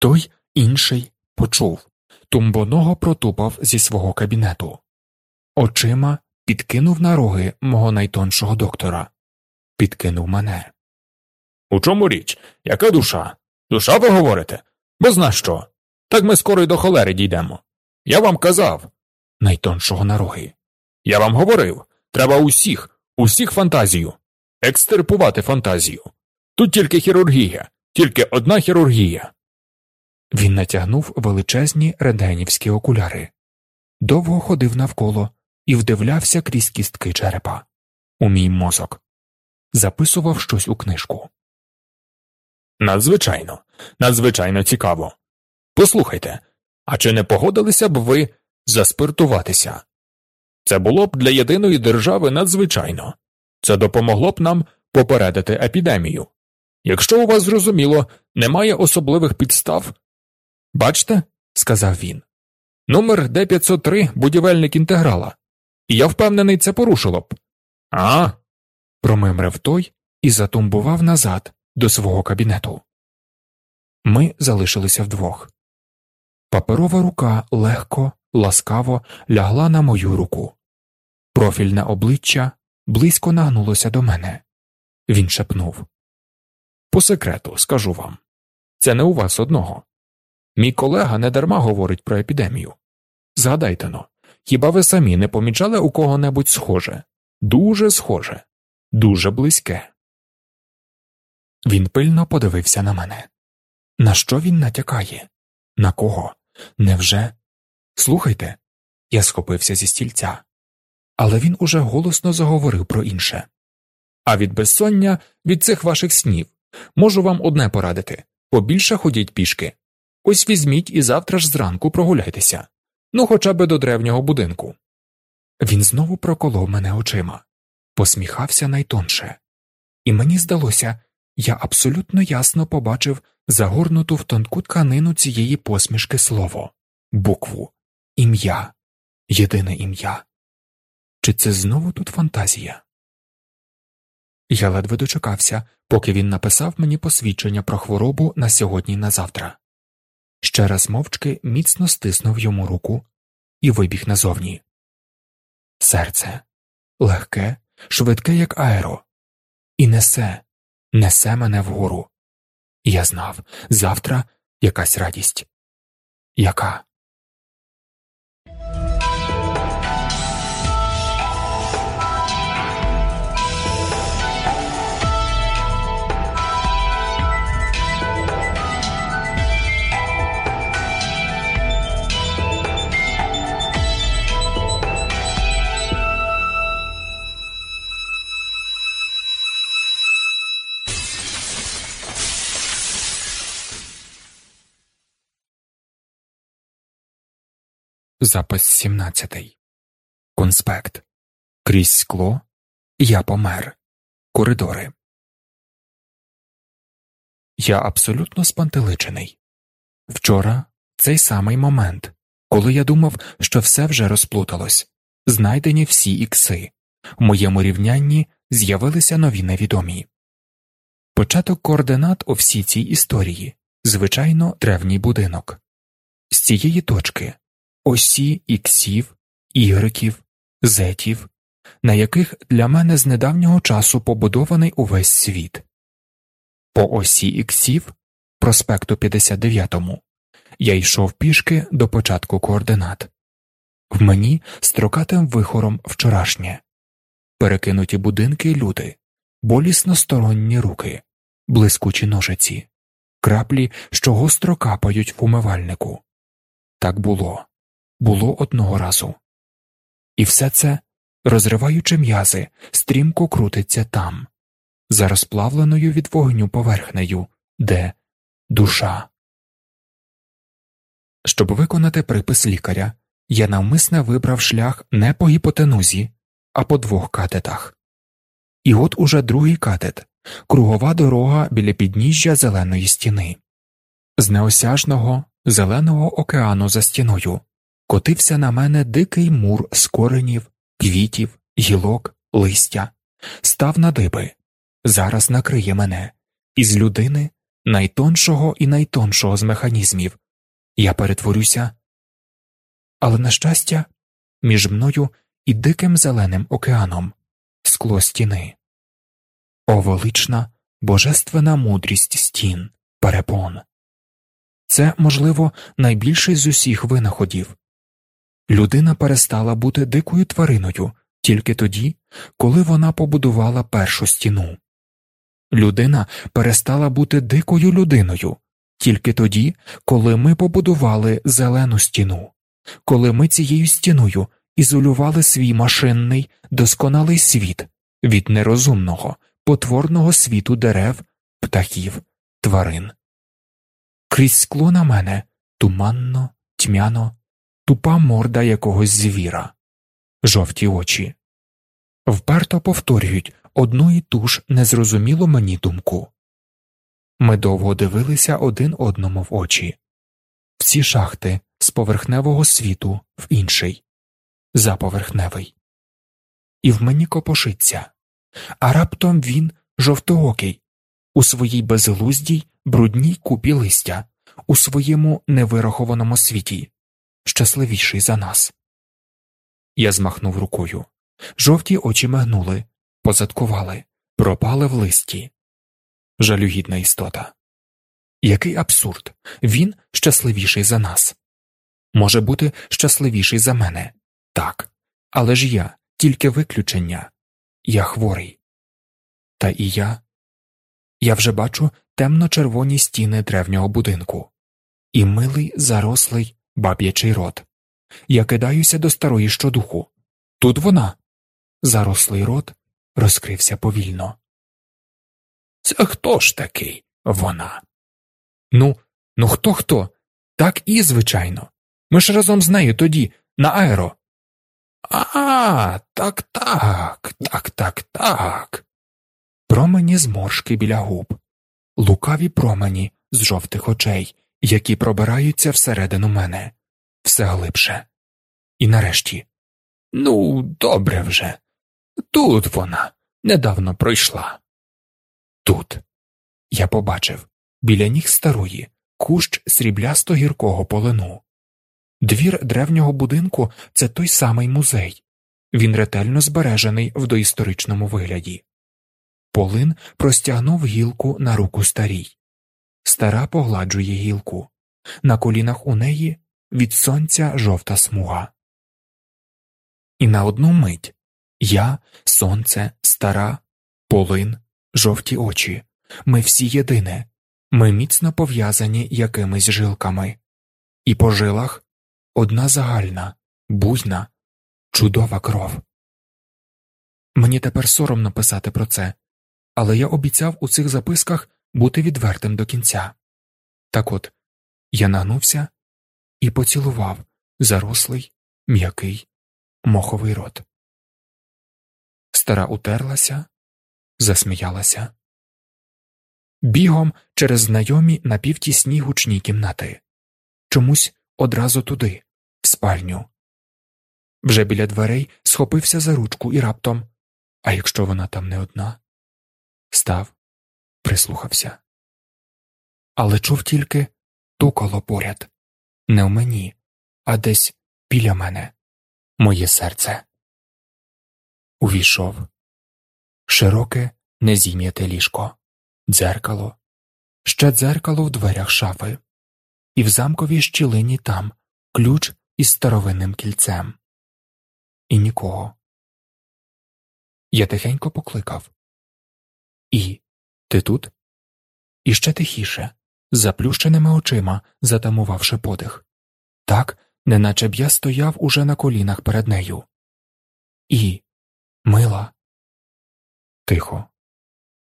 Той інший почув тумбоного протупав зі свого кабінету. Очима підкинув на роги мого найтоншого доктора, підкинув мене. У чому річ? Яка душа? Душа ви говорите? Бо зна що? Так ми скоро й до холери дійдемо. Я вам казав, найтоншого на роги. Я вам говорив треба усіх, усіх фантазію, екстерпувати фантазію. Тут тільки хірургія, тільки одна хірургія. Він натягнув величезні реденівські окуляри, довго ходив навколо і вдивлявся крізь кістки черепа у мій мозок, записував щось у книжку. Надзвичайно, надзвичайно цікаво. Послухайте, а чи не погодилися б ви заспиртуватися? Це було б для єдиної держави надзвичайно, це допомогло б нам попередити епідемію. Якщо у вас зрозуміло, немає особливих підстав. Бачте, сказав він, номер Д 503 будівельник інтеграла, я впевнений, це порушило б. А. промимрив той і затумбував назад до свого кабінету. Ми залишилися вдвох. Паперова рука легко, ласкаво лягла на мою руку. Профільне обличчя близько нагнулося до мене. Він шепнув По секрету скажу вам це не у вас одного. Мій колега недарма говорить про епідемію. Згадайте но, хіба ви самі не помічали у кого небудь схоже, дуже схоже, дуже близьке. Він пильно подивився на мене. На що він натякає? На кого? Невже? Слухайте, я схопився зі стільця, але він уже голосно заговорив про інше. А від безсоння, від цих ваших снів, можу вам одне порадити побільше ходіть пішки. Ось візьміть і завтра ж зранку прогуляйтеся, ну хоча б до древнього будинку. Він знову проколов мене очима, посміхався найтонше, і мені здалося, я абсолютно ясно побачив загорнуту в тонку тканину цієї посмішки слово, букву, ім'я, єдине ім'я. Чи це знову тут фантазія? Я ледве дочекався, поки він написав мені посвідчення про хворобу на сьогодні і на завтра. Ще раз мовчки міцно стиснув йому руку і вибіг назовні. Серце легке, швидке, як аеро, і несе, несе мене вгору. Я знав завтра якась радість. Яка? Запис 17. Конспект. Крізь скло. Я помер. Коридори. Я абсолютно спантеличений. Вчора цей самий момент, коли я думав, що все вже розплуталось, знайдені всі ікси. В моєму рівнянні з'явилися нові невідомі. Початок координат у всій цій історії звичайно, древній будинок. З цієї точки осі іксів, ігреків, зетів, на яких для мене з недавнього часу побудований увесь світ. По осі іксів, проспекту 59-му, я йшов пішки до початку координат. В мені строкатим вихором вчорашнє, перекинуті будинки люди, болісно сторонні руки, блискучі ножиці, краплі, що гостро капають в умивальнику. Так було було одного разу, і все це, розриваючи м'язи, стрімко крутиться там, за розплавленою від вогню поверхнею, де душа. Щоб виконати припис лікаря, я навмисне вибрав шлях не по гіпотенузі, а по двох катетах. І от уже другий катет кругова дорога біля підніжжя зеленої стіни, з неосяжного зеленого океану за стіною котився на мене дикий мур з коренів, квітів, гілок, листя, став на диби, зараз накриє мене, із людини найтоншого і найтоншого з механізмів. Я перетворюся. Але, на щастя, між мною і диким зеленим океаном скло стіни. О, велична, божественна мудрість стін, перепон. Це, можливо, найбільший з усіх винаходів. Людина перестала бути дикою твариною тільки тоді, коли вона побудувала першу стіну. Людина перестала бути дикою людиною тільки тоді, коли ми побудували зелену стіну, коли ми цією стіною ізолювали свій машинний, досконалий світ від нерозумного, потворного світу дерев, птахів, тварин. Крізь скло на мене туманно, тьмяно, тупа морда якогось звіра, жовті очі. Вперто повторюють одну і ту ж незрозумілу мені думку. Ми довго дивилися один одному в очі, всі шахти з поверхневого світу в інший, заповерхневий, і в мені копошиться, а раптом він жовтоокий, у своїй безглуздій, брудній купі листя, у своєму невирахованому світі, щасливіший за нас. Я змахнув рукою. Жовті очі мигнули, позадкували, пропали в листі. Жалюгідна істота. Який абсурд він щасливіший за нас. Може бути щасливіший за мене. Так. Але ж я тільки виключення. Я хворий. Та і я. Я вже бачу темно-червоні стіни древнього будинку, і милий зарослий баб'ячий рот. Я кидаюся до старої щодуху. Тут вона. Зарослий рот розкрився повільно. Це хто ж такий вона? Ну, ну хто хто? Так і, звичайно. Ми ж разом з нею тоді, на аеро. А, так, так, так, так, так. Промені зморшки біля губ, лукаві промені з жовтих очей, які пробираються всередину мене, все глибше. І нарешті. Ну, добре вже. Тут вона недавно пройшла. Тут я побачив біля ніг старої кущ сріблясто гіркого полину. Двір древнього будинку це той самий музей, він ретельно збережений в доісторичному вигляді. Полин простягнув гілку на руку старій. Стара погладжує гілку. На колінах у неї від сонця жовта смуга. І на одну мить я, сонце, стара, полин, жовті очі. Ми всі єдине, ми міцно пов'язані якимись жилками, і по жилах одна загальна, буйна, чудова кров. Мені тепер соромно писати про це, але я обіцяв у цих записках бути відвертим до кінця. Так от я нагнувся і поцілував зарослий, м'який, моховий рот. Стара утерлася, засміялася. Бігом через знайомі напівтісні гучні кімнати, чомусь одразу туди, в спальню. Вже біля дверей схопився за ручку і раптом, а якщо вона там не одна, став, прислухався. Але чув тільки тукало поряд, не в мені, а десь біля мене, моє серце. Увійшов широке, незім'яте ліжко, дзеркало, ще дзеркало в дверях шафи, і в замковій щілині там ключ із старовинним кільцем. І нікого. Я тихенько покликав І, ти тут? І ще тихіше, заплющеними очима, затамувавши подих. Так, неначе б я стояв уже на колінах перед нею. І, мила, тихо.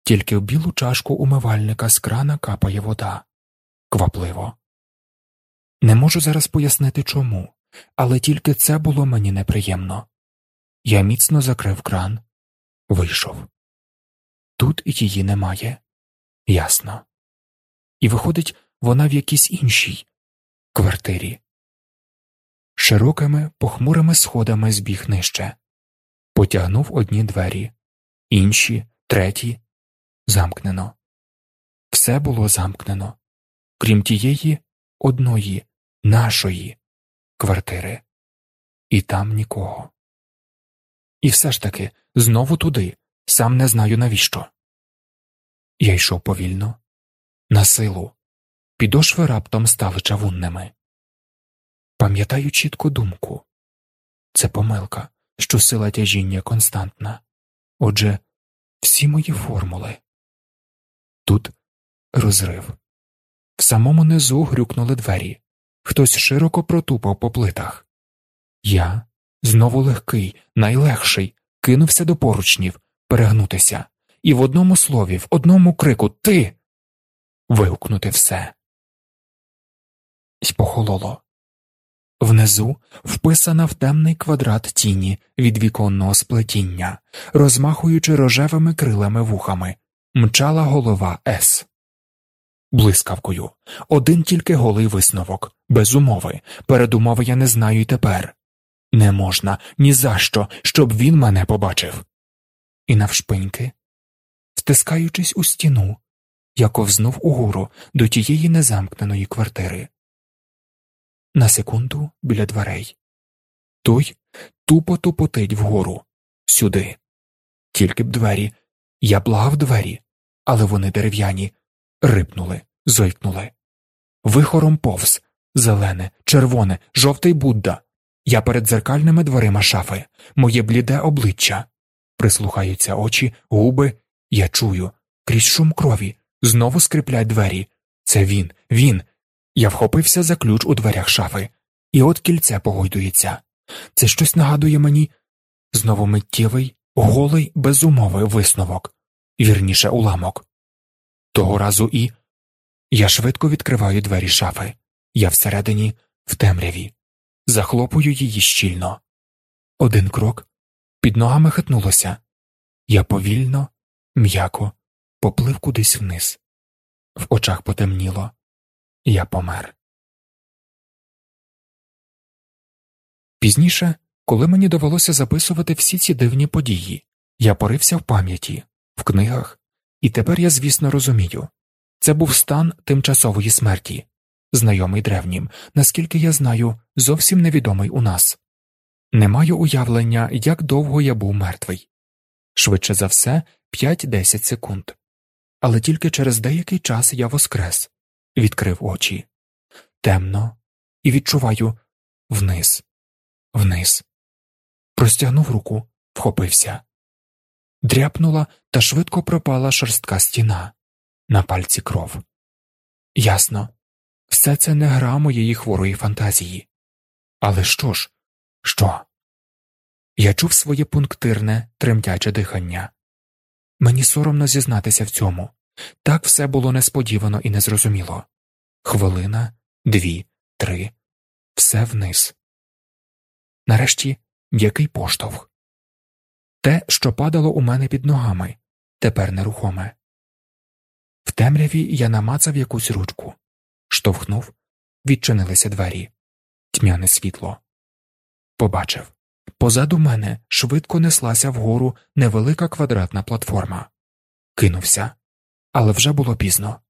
Тільки в білу чашку умивальника з крана капає вода. Квапливо. Не можу зараз пояснити чому, але тільки це було мені неприємно. Я міцно закрив кран, вийшов. Тут її немає. Ясно. І виходить, вона в якійсь іншій квартирі. Широкими похмурими сходами збіг нижче, потягнув одні двері, інші, треті, замкнено. Все було замкнено, крім тієї одної, нашої квартири, і там нікого. І все ж таки знову туди, сам не знаю навіщо. Я йшов повільно, на силу, підошви раптом стали чавунними. Пам'ятаю чітко думку це помилка, що сила тяжіння константна. Отже, всі мої формули. Тут розрив. В самому низу грюкнули двері. Хтось широко протупав по плитах. Я, знову легкий, найлегший, кинувся до поручнів перегнутися, і в одному слові, в одному крику Ти. вигукнути все. Й похололо. Внизу вписана в темний квадрат тіні від віконного сплетіння, розмахуючи рожевими крилами вухами, мчала голова С. Блискавкою. Один тільки голий висновок, без умови. Передумови я не знаю й тепер. Не можна ні за що, щоб він мене побачив. І навшпиньки, стискаючись у стіну, я ковзнув угору до тієї незамкненої квартири на секунду біля дверей. Той тупо тупотить вгору, сюди. Тільки б двері. Я благав двері, але вони дерев'яні, рипнули, зойкнули. Вихором повз зелене, червоне, жовтий Будда. Я перед дзеркальними дверима шафи, моє бліде обличчя. Прислухаються очі, губи, я чую, крізь шум крові, знову скриплять двері. Це він, він, я вхопився за ключ у дверях шафи, і от кільце погойдується. Це щось нагадує мені. Знову миттєвий, голий, без умови висновок, вірніше уламок. Того разу і. Я швидко відкриваю двері шафи, я всередині, в темряві, захлопую її щільно. Один крок під ногами хитнулося. Я повільно, м'яко поплив кудись вниз. В очах потемніло. Я помер. Пізніше, коли мені довелося записувати всі ці дивні події, я порився в пам'яті, в книгах, і тепер я, звісно, розумію це був стан тимчасової смерті, знайомий древнім, наскільки я знаю, зовсім невідомий у нас. Не маю уявлення, як довго я був мертвий швидше за все 5-10 секунд, але тільки через деякий час я воскрес відкрив очі. Темно, і відчуваю вниз, вниз. Простягнув руку, вхопився. Дряпнула та швидко пропала шорстка стіна, на пальці кров. Ясно, все це не гра моєї хворої фантазії. Але що ж, що? Я чув своє пунктирне, тремтяче дихання. Мені соромно зізнатися в цьому. Так все було несподівано і незрозуміло. Хвилина, дві, три, все вниз. Нарешті м'який поштовх. Те, що падало у мене під ногами, тепер нерухоме. В темряві я намацав якусь ручку, штовхнув, відчинилися двері, тьмяне світло. Побачив позаду мене швидко неслася вгору невелика квадратна платформа. Кинувся але вже було пізно.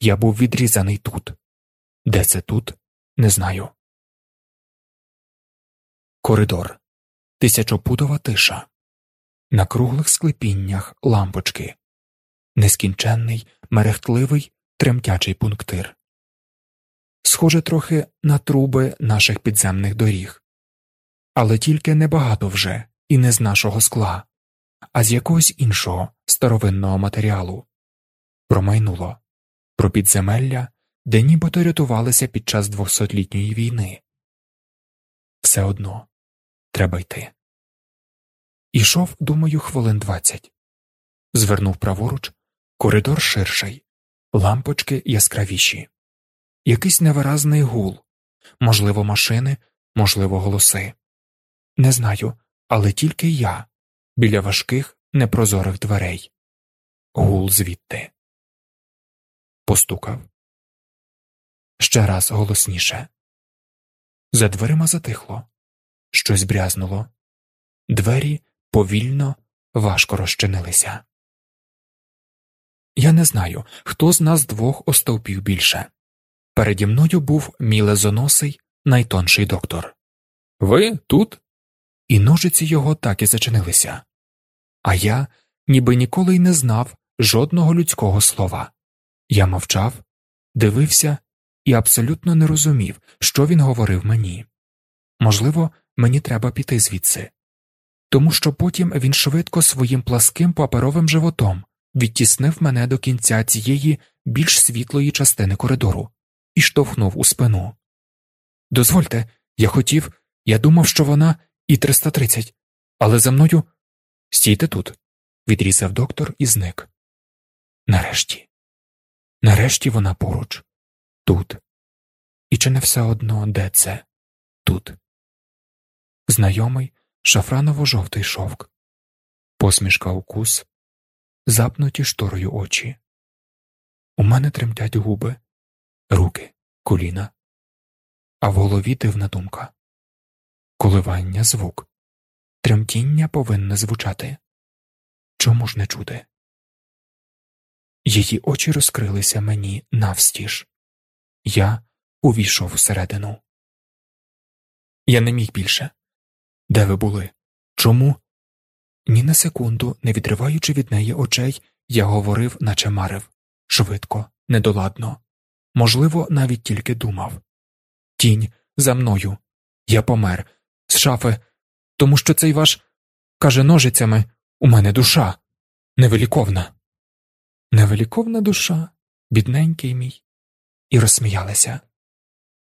Я був відрізаний тут. Де це тут? Не знаю. Коридор. Тисячопудова тиша. На круглих склепіннях лампочки. Нескінченний, мерехтливий, тремтячий пунктир. Схоже трохи на труби наших підземних доріг, але тільки небагато вже і не з нашого скла, а з якогось іншого старовинного матеріалу промайнуло про підземелля, де нібито рятувалися під час двохсотлітньої війни. Все одно треба йти. Ішов, думаю, хвилин двадцять. Звернув праворуч, коридор ширший, лампочки яскравіші, якийсь невиразний гул, можливо, машини, можливо, голоси. Не знаю, але тільки я біля важких непрозорих дверей. Гул звідти постукав. Ще раз голосніше. За дверима затихло. Щось брязнуло. Двері повільно, важко розчинилися. Я не знаю, хто з нас двох остовпів більше. Переді мною був мій лезоносий, найтонший доктор. Ви тут? І ножиці його так і зачинилися. А я ніби ніколи й не знав жодного людського слова. Я мовчав, дивився і абсолютно не розумів, що він говорив мені. Можливо, мені треба піти звідси, тому що потім він швидко своїм пласким паперовим животом відтіснив мене до кінця цієї більш світлої частини коридору і штовхнув у спину. Дозвольте, я хотів, я думав, що вона і 330, але за мною стійте тут, відрізав доктор і зник. Нарешті, нарешті вона поруч, тут. І чи не все одно де це? Тут. Знайомий шафраново жовтий шовк, посмішка укус, запнуті шторою очі. У мене тремтять губи, руки, коліна, а в голові дивна думка коливання звук, тремтіння повинне звучати. Чому ж не чути? Її очі розкрилися мені навстіж. Я увійшов всередину. Я не міг більше. Де ви були? Чому? Ні на секунду, не відриваючи від неї очей, я говорив, наче марив швидко, недоладно, можливо, навіть тільки думав. Тінь за мною. Я помер з шафи, тому що цей ваш каже ножицями у мене душа невеликовна. Невеликовна душа, бідненький мій, і розсміялися,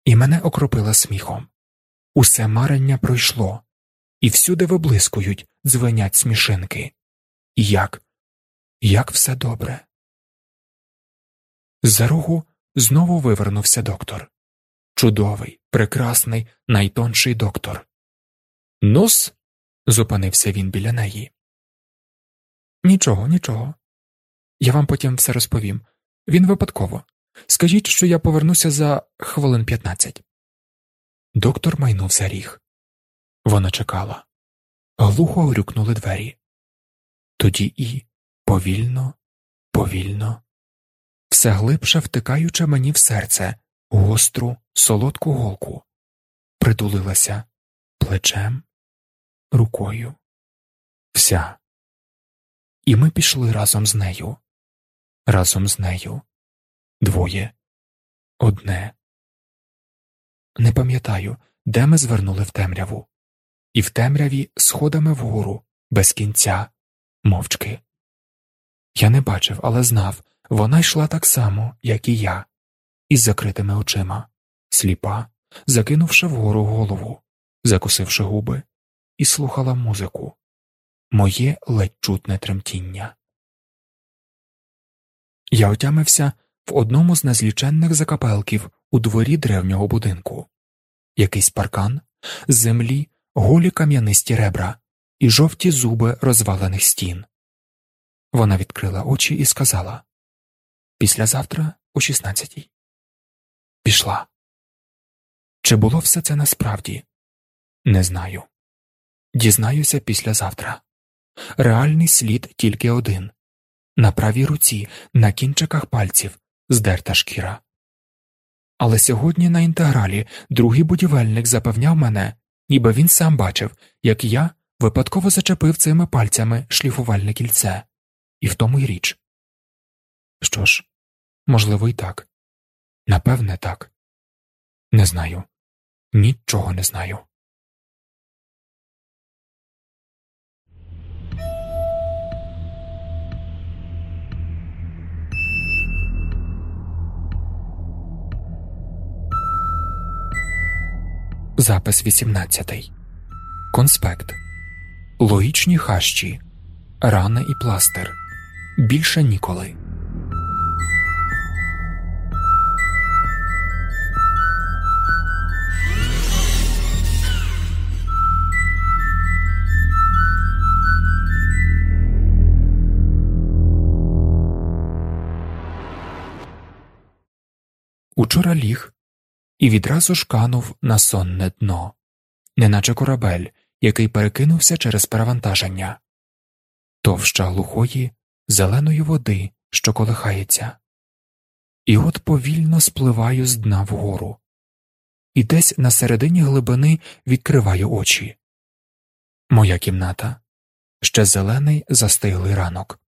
і мене окропила сміхом. Усе марення пройшло, і всюди виблискують, дзвенять смішинки. І як? Як все добре. З-за рогу знову вивернувся доктор. Чудовий, прекрасний, найтонший доктор. Нос? зупинився він біля неї. Нічого, нічого. Я вам потім все розповім. Він випадково. Скажіть, що я повернуся за хвилин п'ятнадцять. Доктор майнув за ріг. Вона чекала. Глухо грюкнули двері. Тоді і повільно, повільно, все глибше втикаючи мені в серце гостру, солодку голку, притулилася плечем, рукою, вся. І ми пішли разом з нею, разом з нею, двоє, одне. Не пам'ятаю, де ми звернули в темряву, і в темряві сходами вгору, без кінця, мовчки. Я не бачив, але знав, вона йшла так само, як і я, із закритими очима, сліпа, закинувши вгору голову, закусивши губи, і слухала музику, моє ледь чутне тремтіння. Я отямився в одному з незліченних закапелків у дворі древнього будинку, якийсь паркан, землі голі кам'янисті ребра і жовті зуби розвалених стін. Вона відкрила очі і сказала Післязавтра о шістнадцятій. Пішла. Чи було все це насправді? Не знаю. Дізнаюся післязавтра. Реальний слід тільки один на правій руці, на кінчиках пальців, здерта шкіра. Але сьогодні на інтегралі другий будівельник запевняв мене, ніби він сам бачив, як я випадково зачепив цими пальцями шліфувальне кільце, і в тому й річ. Що ж, можливо, і так. Напевне, так. Не знаю. Нічого не знаю. Запис 18. Конспект. Логічні хащі. Рана і пластир. Більше ніколи. Учора ліг і відразу ж канув на сонне дно, неначе корабель, який перекинувся через перевантаження, товща глухої, зеленої води що колихається, і от повільно спливаю з дна вгору, і десь на середині глибини відкриваю очі. Моя кімната ще зелений застиглий ранок.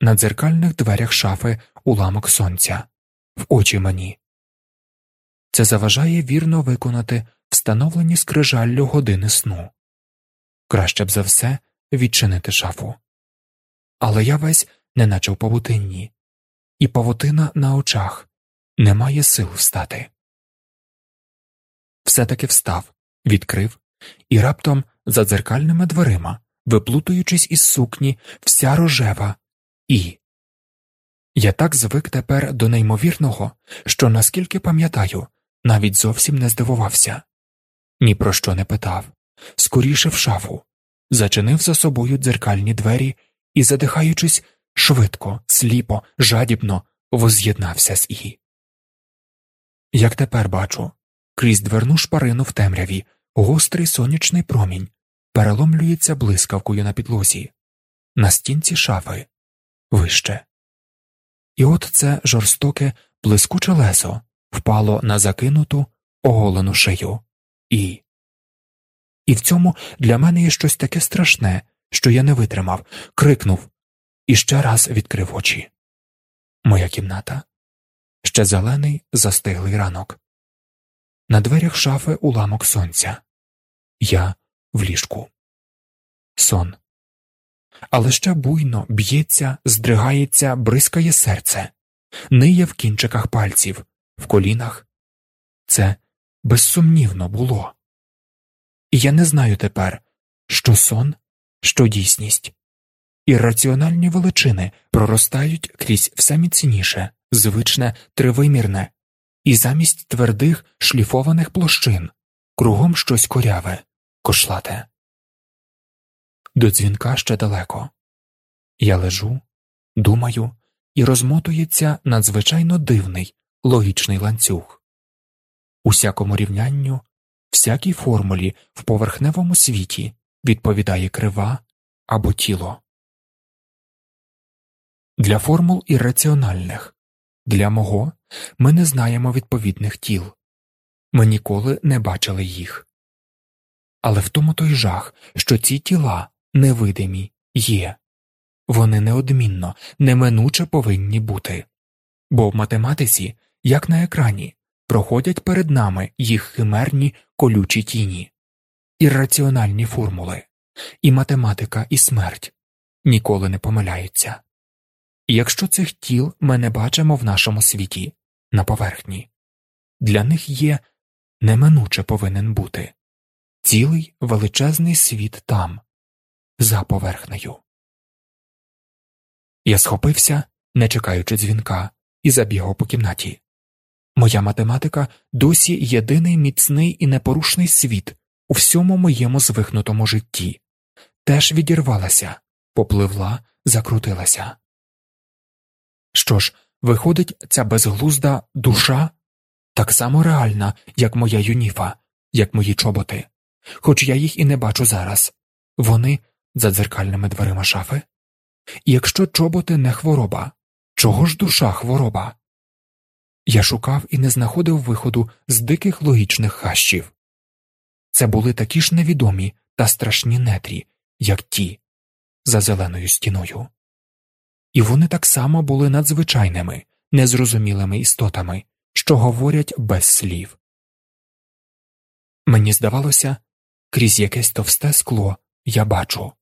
На дзеркальних дверях шафи уламок сонця, в очі мені. Це заважає вірно виконати встановлені скрижаллю години сну. Краще б за все відчинити шафу. Але я весь неначе в павутинні, і павутина на очах не має сил встати. Все таки встав, відкрив, і раптом за дзеркальними дверима, виплутуючись із сукні, вся рожева, і. Я так звик тепер до неймовірного, що, наскільки пам'ятаю, навіть зовсім не здивувався, ні про що не питав, скоріше в шафу, зачинив за собою дзеркальні двері і, задихаючись, швидко, сліпо, жадібно воз'єднався з І. Як тепер бачу, крізь дверну шпарину в темряві гострий сонячний промінь переломлюється блискавкою на підлозі, на стінці шафи, вище. І от це жорстоке, блискуче лесо впало на закинуту, оголену шию, і. І в цьому для мене є щось таке страшне, що я не витримав, крикнув і ще раз відкрив очі. Моя кімната ще зелений застиглий ранок. На дверях шафи уламок сонця. Я в ліжку. Сон. Але ще буйно б'ється, здригається, бризкає серце, ниє в кінчиках пальців, в колінах. Це безсумнівно було. І я не знаю тепер, що сон, що дійсність. Ірраціональні величини проростають крізь все міцніше, звичне, тривимірне, і замість твердих шліфованих площин кругом щось коряве, кошлате. До дзвінка ще далеко. Я лежу, думаю, і розмотується надзвичайно дивний логічний ланцюг. Усякому рівнянню, всякій формулі в поверхневому світі відповідає крива або тіло. Для формул ірраціональних, для мого ми не знаємо відповідних тіл, ми ніколи не бачили їх. Але в тому той жах, що ці тіла невидимі є, вони неодмінно, неминуче повинні бути, бо в математиці, як на екрані, проходять перед нами їх химерні колючі тіні, ірраціональні формули, і математика, і смерть ніколи не помиляються. Якщо цих тіл ми не бачимо в нашому світі на поверхні, для них є неминуче повинен бути цілий величезний світ там, за поверхнею. Я схопився, не чекаючи дзвінка, і забігав по кімнаті. Моя математика досі єдиний міцний і непорушний світ у всьому моєму звихнутому житті, теж відірвалася, попливла, закрутилася. Що ж, виходить, ця безглузда душа так само реальна, як моя юніфа, як мої чоботи, хоч я їх і не бачу зараз вони за дзеркальними дверима шафи. І якщо чоботи не хвороба, чого ж душа хвороба? Я шукав і не знаходив виходу з диких логічних хащів. Це були такі ж невідомі та страшні нетрі, як ті, за зеленою стіною і вони так само були надзвичайними, незрозумілими істотами, що говорять без слів. Мені здавалося, крізь якесь товсте скло я бачу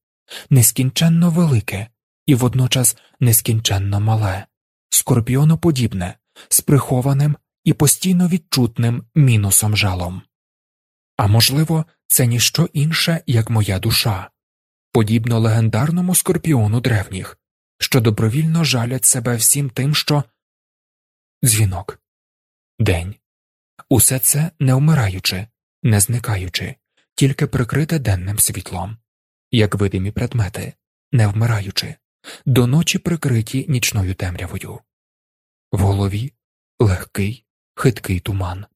нескінченно велике і водночас нескінченно мале, скорпіоноподібне, з прихованим і постійно відчутним мінусом жалом. А можливо, це ніщо інше, як моя душа, подібно легендарному скорпіону древніх, що добровільно жалять себе всім тим, що дзвінок, день, усе це не вмираючи, не зникаючи, тільки прикрите денним світлом, як видимі предмети, не вмираючи, до ночі прикриті нічною темрявою, в голові легкий, хиткий туман,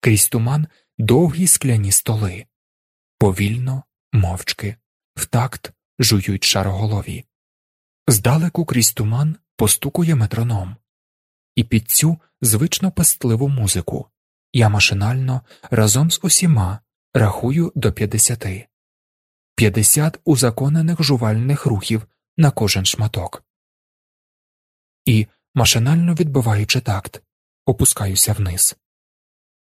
крізь туман довгі скляні столи, повільно, мовчки, в такт жують шароголові. Здалеку крізь туман постукує метроном, і під цю звично пестливу музику я машинально разом з усіма рахую до п'ятдесяти, п'ятдесят узаконених жувальних рухів на кожен шматок. І, машинально відбиваючи такт, опускаюся вниз.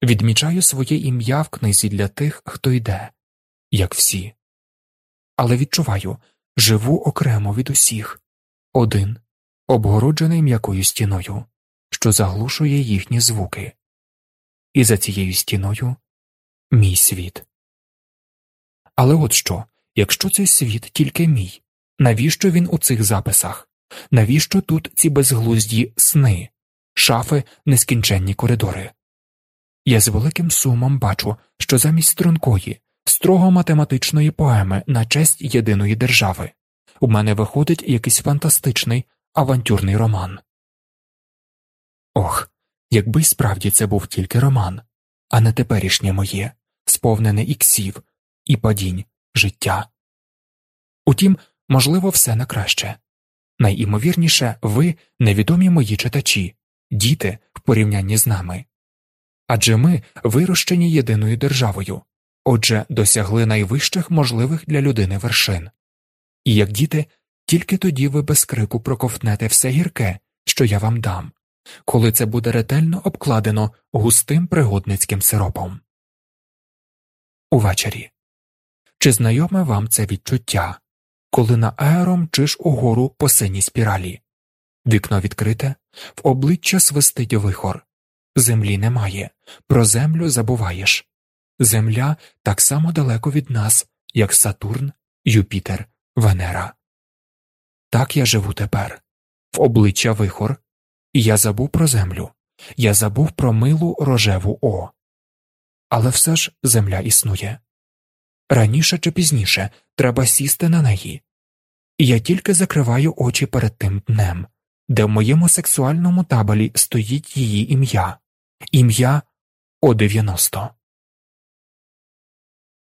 Відмічаю своє ім'я в книзі для тих, хто йде, як всі, але відчуваю живу окремо від усіх один, обгороджений м'якою стіною, що заглушує їхні звуки, і за цією стіною мій світ. Але от що, якщо цей світ тільки мій, навіщо він у цих записах? Навіщо тут ці безглузді сни, шафи, нескінченні коридори? Я з великим сумом бачу, що замість стрункої, строго математичної поеми на честь єдиної держави у мене виходить якийсь фантастичний авантюрний роман. Ох, якби й справді це був тільки роман, а не теперішнє моє, сповнене іксів і падінь життя. Утім, можливо, все на краще. Найімовірніше, ви невідомі мої читачі, діти в порівнянні з нами. Адже ми вирощені єдиною державою, отже, досягли найвищих можливих для людини вершин. І як діти, тільки тоді ви без крику проковтнете все гірке, що я вам дам, коли це буде ретельно обкладено густим пригодницьким сиропом. Увечері. Чи знайоме вам це відчуття, коли на аером чиш угору по синій спіралі? Вікно відкрите, в обличчя свистить вихор, землі немає, про землю забуваєш. Земля так само далеко від нас, як Сатурн, Юпітер, Венера. Так я живу тепер, в обличчя вихор, і я забув про землю, я забув про милу рожеву О. Але все ж земля існує. Раніше чи пізніше треба сісти на неї, і я тільки закриваю очі перед тим днем, де в моєму сексуальному табелі стоїть її ім'я, ім'я О 90.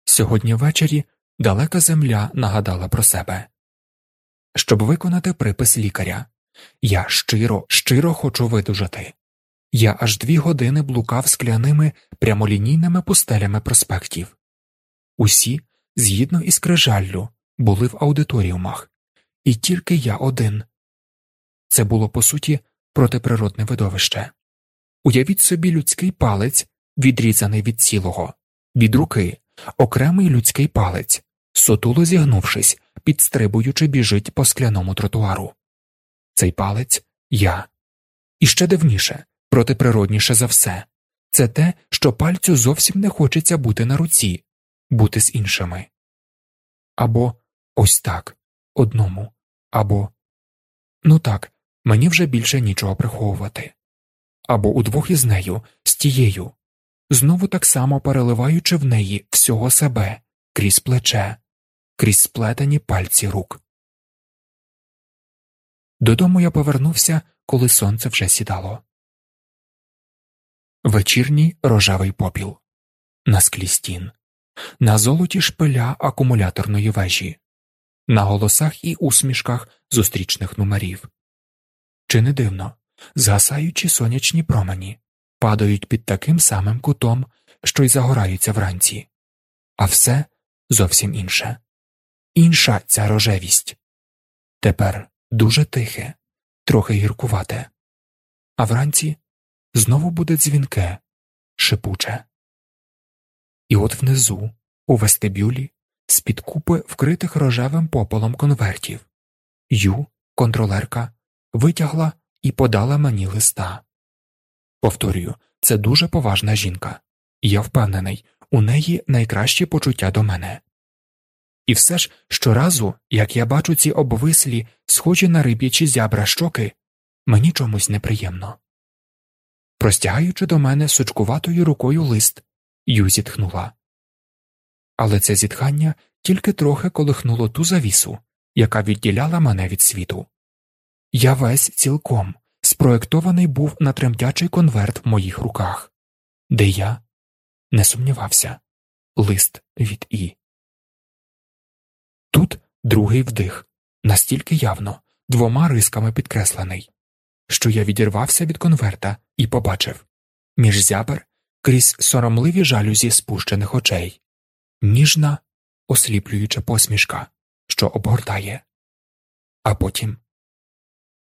Сьогодні ввечері далека земля нагадала про себе. Щоб виконати припис лікаря, я щиро, щиро хочу видужати. Я аж дві години блукав скляними прямолінійними пустелями проспектів. Усі, згідно із крижаллю, були в аудиторіумах, і тільки я один. Це було по суті протиприродне видовище. Уявіть собі людський палець, відрізаний від цілого, від руки, окремий людський палець, сотуло зігнувшись, підстрибуючи, біжить по скляному тротуару. Цей палець я. І ще дивніше, протиприродніше за все це те, що пальцю зовсім не хочеться бути на руці, бути з іншими. Або ось так, одному, або ну так, мені вже більше нічого приховувати, або удвох із нею, з тією, знову так само переливаючи в неї всього себе крізь плече, крізь сплетені пальці рук. Додому я повернувся, коли сонце вже сідало. Вечірній рожевий попіл на склі стін, на золоті шпиля акумуляторної вежі, на голосах і усмішках зустрічних номерів. Чи не дивно, згасаючі сонячні промені падають під таким самим кутом, що й загораються вранці, а все зовсім інше, інша ця рожевість. Тепер дуже тихе, трохи гіркувате, а вранці знову буде дзвінке, шипуче. І от внизу, у вестибюлі, з під купи вкритих рожевим пополом конвертів, Ю, контролерка, витягла і подала мені листа. Повторюю, це дуже поважна жінка, і я впевнений, у неї найкращі почуття до мене. І все ж щоразу, як я бачу ці обвислі, схожі на риб'ячі зябра щоки, мені чомусь неприємно. Простягаючи до мене сучкуватою рукою лист, Ю зітхнула. Але це зітхання тільки трохи колихнуло ту завісу, яка відділяла мене від світу. Я весь цілком спроектований був на тремтячий конверт в моїх руках, де я не сумнівався лист від І. Тут другий вдих настільки явно, двома рисками підкреслений, що я відірвався від конверта і побачив між зябер крізь соромливі жалюзі спущених очей, ніжна, осліплююча посмішка, що обгортає, а потім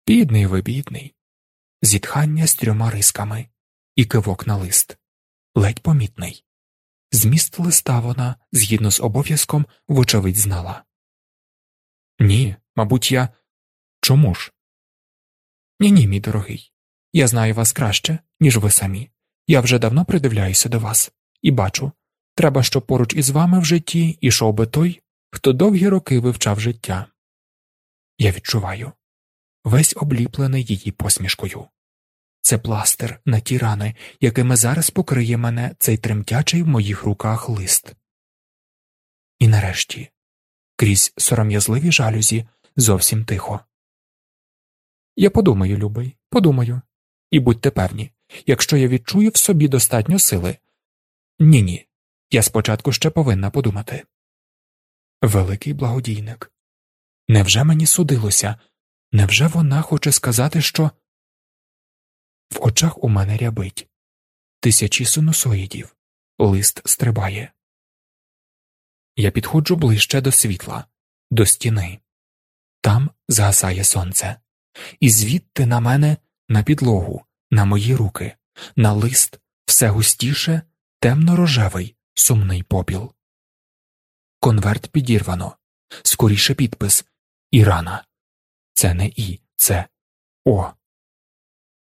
бідний ви бідний, зітхання з трьома рисками і кивок на лист, ледь помітний. Зміст листа вона, згідно з обов'язком, вочевидь знала. Ні, мабуть, я. Чому ж? Ні, ні, мій дорогий. Я знаю вас краще, ніж ви самі. Я вже давно придивляюся до вас і бачу треба, щоб поруч із вами в житті ішов би той, хто довгі роки вивчав життя. Я відчуваю весь обліплений її посмішкою. Це пластир на ті рани, якими зараз покриє мене цей тремтячий в моїх руках лист. І нарешті, крізь сором'язливі жалюзі, зовсім тихо. Я подумаю, любий, подумаю, і будьте певні, якщо я відчую в собі достатньо сили. Ні, ні, я спочатку ще повинна подумати. Великий благодійник. Невже мені судилося? Невже вона хоче сказати, що в очах у мене рябить тисячі синусоїдів, лист стрибає. Я підходжу ближче до світла, до стіни. Там згасає сонце, і звідти на мене на підлогу, на мої руки, на лист все густіше, темно рожевий, сумний попіл. Конверт підірвано, скоріше підпис і рана. Це не І, це О.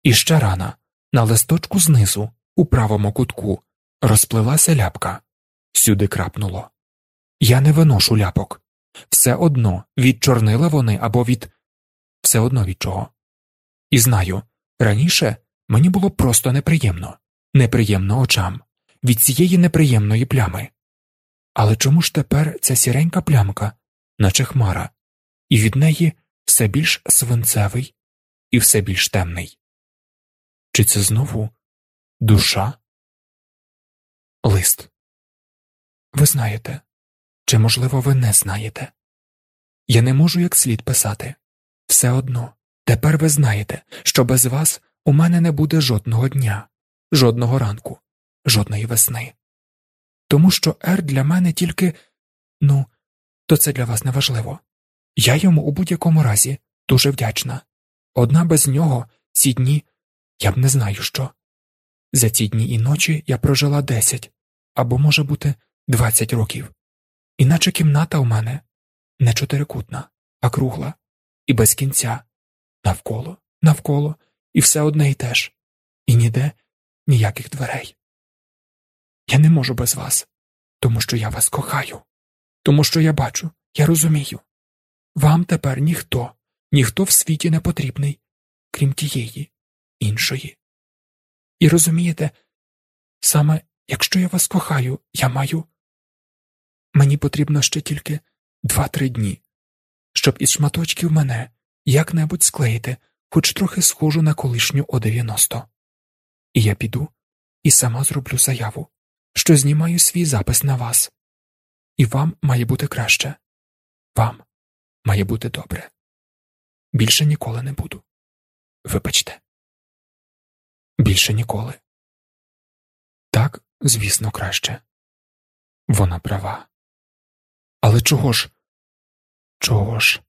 І ще рана на листочку знизу, у правому кутку, розплилася ляпка. Сюди крапнуло. Я не виношу ляпок. Все одно відчорнили вони або від все одно від чого. І знаю, раніше мені було просто неприємно, неприємно очам, від цієї неприємної плями. Але чому ж тепер ця сіренька плямка, наче хмара, і від неї все більш свинцевий і все більш темний? Чи це знову душа? Лист. Ви знаєте, чи, можливо, ви не знаєте? Я не можу як слід писати. Все одно, тепер ви знаєте, що без вас у мене не буде жодного дня, жодного ранку, жодної весни. Тому що Р для мене тільки ну, то це для вас не важливо. Я йому у будь-якому разі дуже вдячна. Одна без нього ці дні я б не знаю що. За ці дні і ночі я прожила десять або, може бути, двадцять років, іначе кімната у мене не чотирикутна, а кругла, і без кінця, навколо, навколо, і все одне й те ж, і ніде ніяких дверей. Я не можу без вас, тому що я вас кохаю, тому що я бачу, я розумію. Вам тепер ніхто, ніхто в світі не потрібний, крім тієї, іншої. І розумієте, саме якщо я вас кохаю, я маю. Мені потрібно ще тільки два-три дні, щоб із шматочків мене як небудь склеїти, хоч трохи схожу на колишню о 90. І я піду і сама зроблю заяву, що знімаю свій запис на вас, і вам має бути краще, вам має бути добре. Більше ніколи не буду. Вибачте. Більше ніколи. Так, звісно, краще. Вона права. Але чого ж? Чого ж?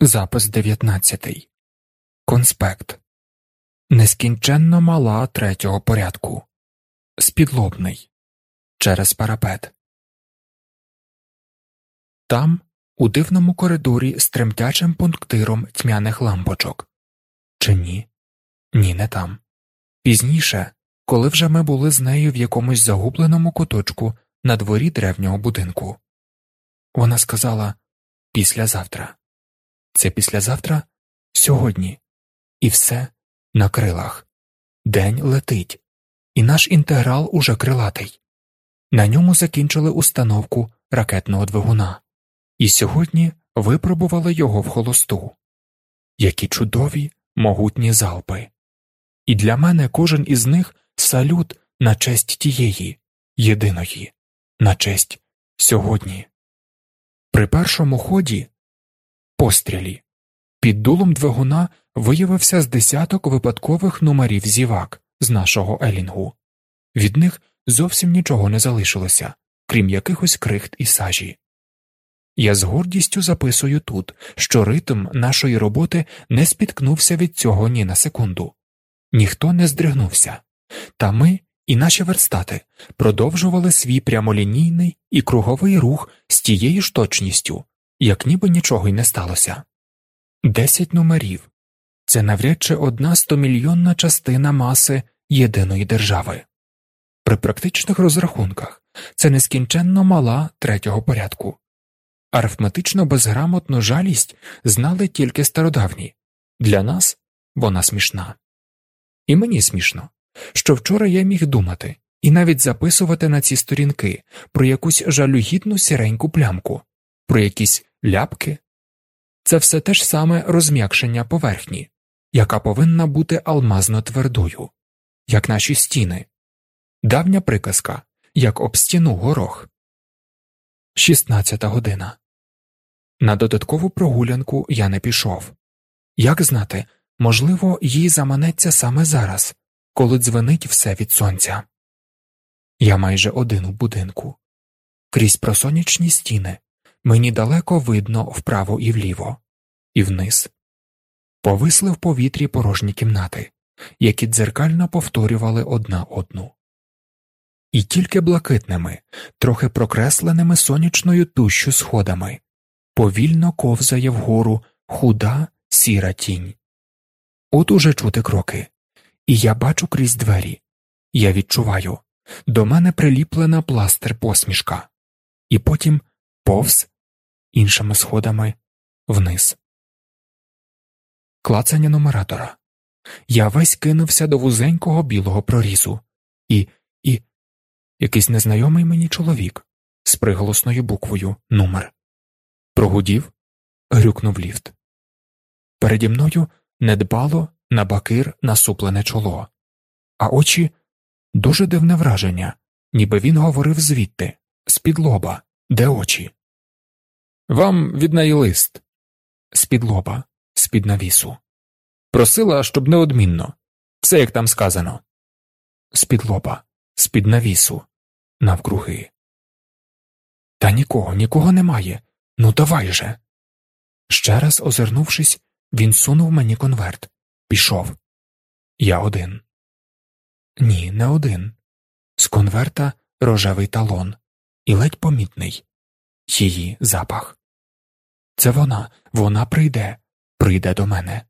Запис 19. Конспект Нескінченно мала третього порядку. Спідлобний. Через парапет. Там, у дивному коридорі з тремтячим пунктиром тьмяних лампочок. Чи ні? Ні, не там. Пізніше, коли вже ми були з нею в якомусь загубленому куточку на дворі древнього будинку. Вона сказала післязавтра. Це післязавтра сьогодні, і все на крилах. День летить, і наш інтеграл уже крилатий. На ньому закінчили установку ракетного двигуна, і сьогодні випробували його в холосту. Які чудові могутні залпи. І для мене кожен із них салют на честь тієї, єдиної, на честь сьогодні. При першому ході пострілі під дулом двигуна виявився з десяток випадкових номерів зівак з нашого елінгу. Від них зовсім нічого не залишилося, крім якихось крихт і сажі. Я з гордістю записую тут, що ритм нашої роботи не спіткнувся від цього ні на секунду, ніхто не здригнувся, та ми і наші верстати продовжували свій прямолінійний і круговий рух з тією ж точністю, як ніби нічого й не сталося. Десять номерів це навряд чи одна стомільйонна частина маси єдиної держави. При практичних розрахунках це нескінченно мала третього порядку. Арифметично безграмотну жалість знали тільки стародавні для нас вона смішна. І мені смішно, що вчора я міг думати і навіть записувати на ці сторінки про якусь жалюгідну сіреньку плямку, про якісь ляпки. Це все те ж саме розм'якшення поверхні, яка повинна бути алмазно твердою, як наші стіни, давня приказка, як об стіну горох. 16 година. На додаткову прогулянку я не пішов. Як знати, можливо, їй заманеться саме зараз, коли дзвенить все від сонця. Я майже один у будинку. Крізь просонячні стіни мені далеко видно вправо і вліво, і вниз. Повисли в повітрі порожні кімнати, які дзеркально повторювали одна одну і тільки блакитними, трохи прокресленими сонячною тущу сходами, повільно ковзає вгору худа сіра тінь. От уже чути кроки, і я бачу крізь двері. Я відчуваю до мене приліплена пластир посмішка, і потім повз іншими сходами вниз. Клацання нумератора. Я весь кинувся до вузенького білого прорізу, і і якийсь незнайомий мені чоловік з приголосною буквою Номер. Прогудів, грюкнув ліфт. Переді мною недбало на бакир насуплене чоло, а очі дуже дивне враження, ніби він говорив звідти, з-під лоба, де очі. Вам від неї лист, з-під лоба, з-під навісу. Просила, щоб неодмінно. Все як там сказано. З-під лоба, з-під навісу, навкруги. Та нікого, нікого немає. Ну, давай же. Ще раз озирнувшись, він сунув мені конверт. Пішов. Я один. Ні, не один. З конверта рожевий талон і ледь помітний її запах. Це вона, вона прийде, прийде до мене.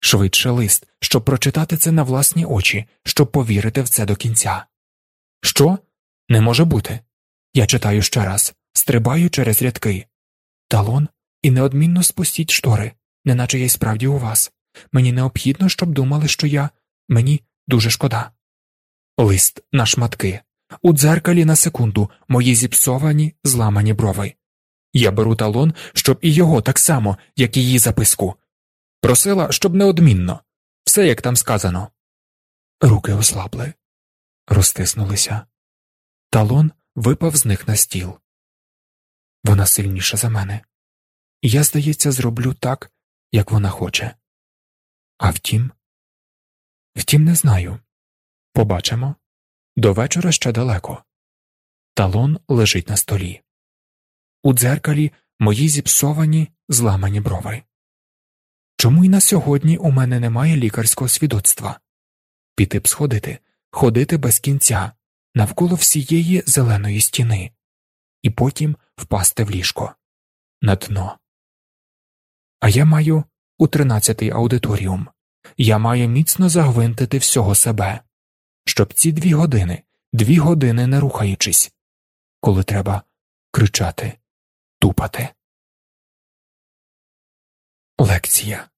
Швидше лист, щоб прочитати це на власні очі, щоб повірити в це до кінця. Що? Не може бути. Я читаю ще раз, стрибаю через рядки. Талон і неодмінно спустіть штори, неначе я й справді у вас. Мені необхідно, щоб думали, що я. Мені дуже шкода. Лист на шматки. У дзеркалі на секунду мої зіпсовані, зламані брови. Я беру талон, щоб і його так само, як і її записку. Просила, щоб неодмінно. Все як там сказано. Руки ослабли, розтиснулися. Талон випав з них на стіл. Вона сильніша за мене, я, здається, зроблю так, як вона хоче. А втім, втім, не знаю. Побачимо. До вечора ще далеко. Талон лежить на столі. У дзеркалі мої зіпсовані, зламані брови. Чому й на сьогодні у мене немає лікарського свідоцтва? Піти б сходити, ходити без кінця, навколо всієї зеленої стіни, і потім впасти в ліжко на дно. А я маю у тринадцятий аудиторіум, я маю міцно загвинтити всього себе, щоб ці дві години, дві години не рухаючись, коли треба кричати, тупати. Лекція.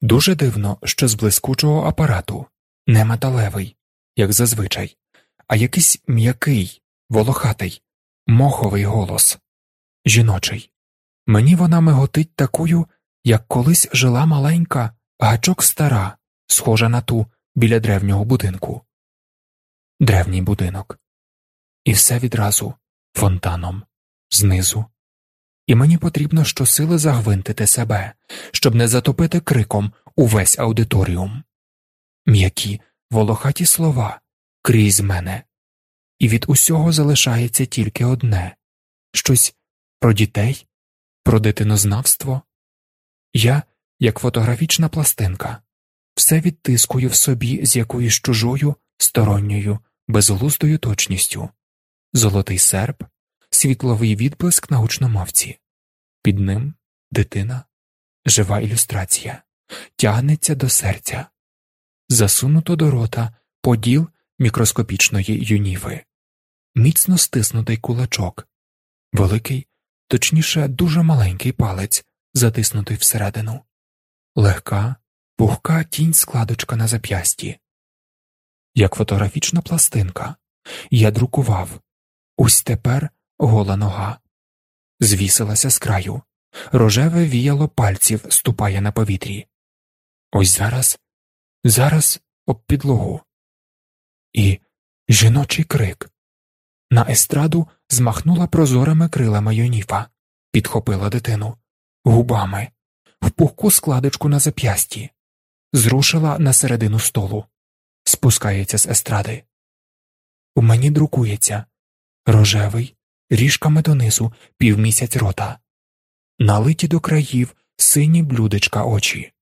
Дуже дивно, що з блискучого апарату не металевий, як зазвичай, а якийсь м'який, волохатий, моховий голос жіночий. Мені вона миготить такою, як колись жила маленька, гачок стара, схожа на ту біля древнього будинку. Древній будинок. І все відразу фонтаном, знизу. І мені потрібно щосили загвинтити себе, щоб не затопити криком увесь аудиторіум. М'які, волохаті слова крізь мене, і від усього залишається тільки одне щось про дітей, про дитинознавство. Я, як фотографічна пластинка, все відтискую в собі з якоюсь чужою, сторонньою, безглуздою точністю, золотий серп, світловий відблиск на гучномовці, під ним дитина, жива ілюстрація, тягнеться до серця, засунуто до рота поділ мікроскопічної юніви, міцно стиснутий кулачок, великий, точніше, дуже маленький палець, затиснутий всередину, легка, пухка тінь складочка на зап'ясті. Як фотографічна пластинка, я друкував. Ось тепер гола нога, звісилася з краю, рожеве віяло пальців ступає на повітрі. Ось зараз, зараз об підлогу. І жіночий крик. На естраду змахнула прозорими крилами Йоніфа, підхопила дитину, губами, в пухку складочку на зап'ясті, зрушила на середину столу, спускається з естради. У мені друкується рожевий, ріжками донизу півмісяць рота, налиті до країв сині блюдечка очі.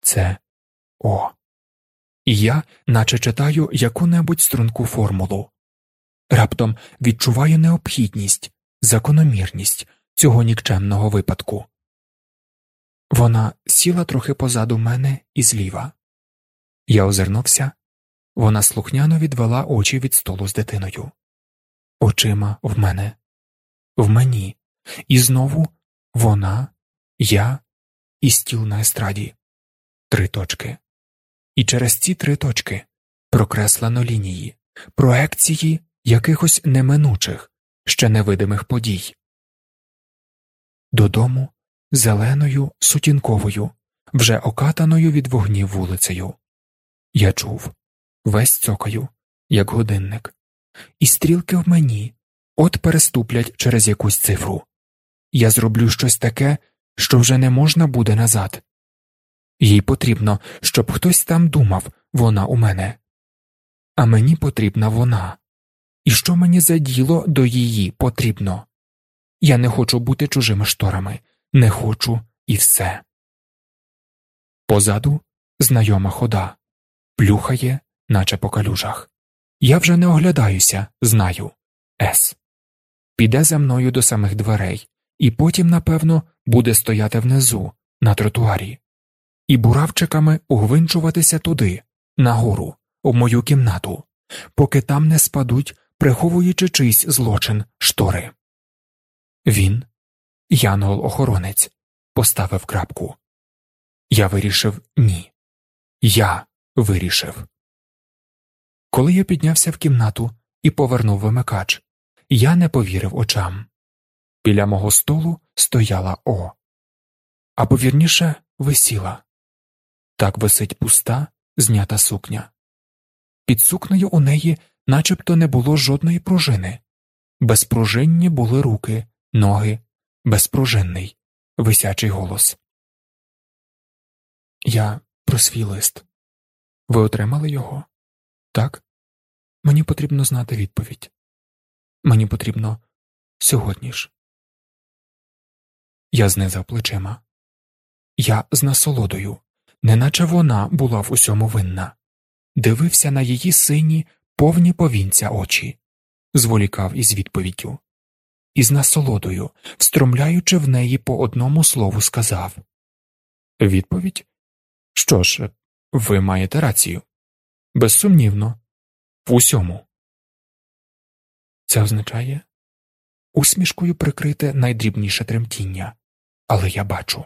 Це О. І я, наче читаю яку небудь струнку формулу. Раптом відчуваю необхідність, закономірність цього нікчемного випадку. Вона сіла трохи позаду мене і зліва. Я озирнувся, вона слухняно відвела очі від столу з дитиною. Очима в мене, в мені, і знову вона, я і стіл на естраді. Три точки. І через ці три точки прокреслено лінії, проекції якихось неминучих, ще невидимих подій. Додому зеленою сутінковою, вже окатаною від вогнів вулицею. Я чув весь цокаю, як годинник, і стрілки в мені от переступлять через якусь цифру. Я зроблю щось таке, що вже не можна буде назад. Їй потрібно, щоб хтось там думав вона у мене, а мені потрібна вона. І що мені за діло до її потрібно? Я не хочу бути чужими шторами, не хочу і все. Позаду знайома хода, плюхає, наче по калюжах. Я вже не оглядаюся, знаю. С. Піде за мною до самих дверей, і потім, напевно, буде стояти внизу, на тротуарі, і буравчиками угвинчуватися туди, нагору, в мою кімнату, поки там не спадуть, приховуючи чийсь злочин штори. Він, янгол охоронець, поставив крапку. Я вирішив ні. Я вирішив. Коли я піднявся в кімнату і повернув вимикач, я не повірив очам. Біля мого столу стояла О. Або вірніше висіла. Так висить пуста, знята сукня. Під сукнею у неї начебто не було жодної пружини. Безпружинні були руки, ноги, безпружинний, висячий голос. Я про свій лист. Ви отримали його? Так? Мені потрібно знати відповідь. Мені потрібно сьогодні ж. Я знизав плечима. Я з насолодою, неначе вона була в усьому винна, дивився на її сині, повні повінця очі, зволікав із відповіддю, і з насолодою, встромляючи в неї по одному слову, сказав Відповідь? Що ж, ви маєте рацію. Безсумнівно, в усьому. Це означає усмішкою прикрите найдрібніше тремтіння, але я бачу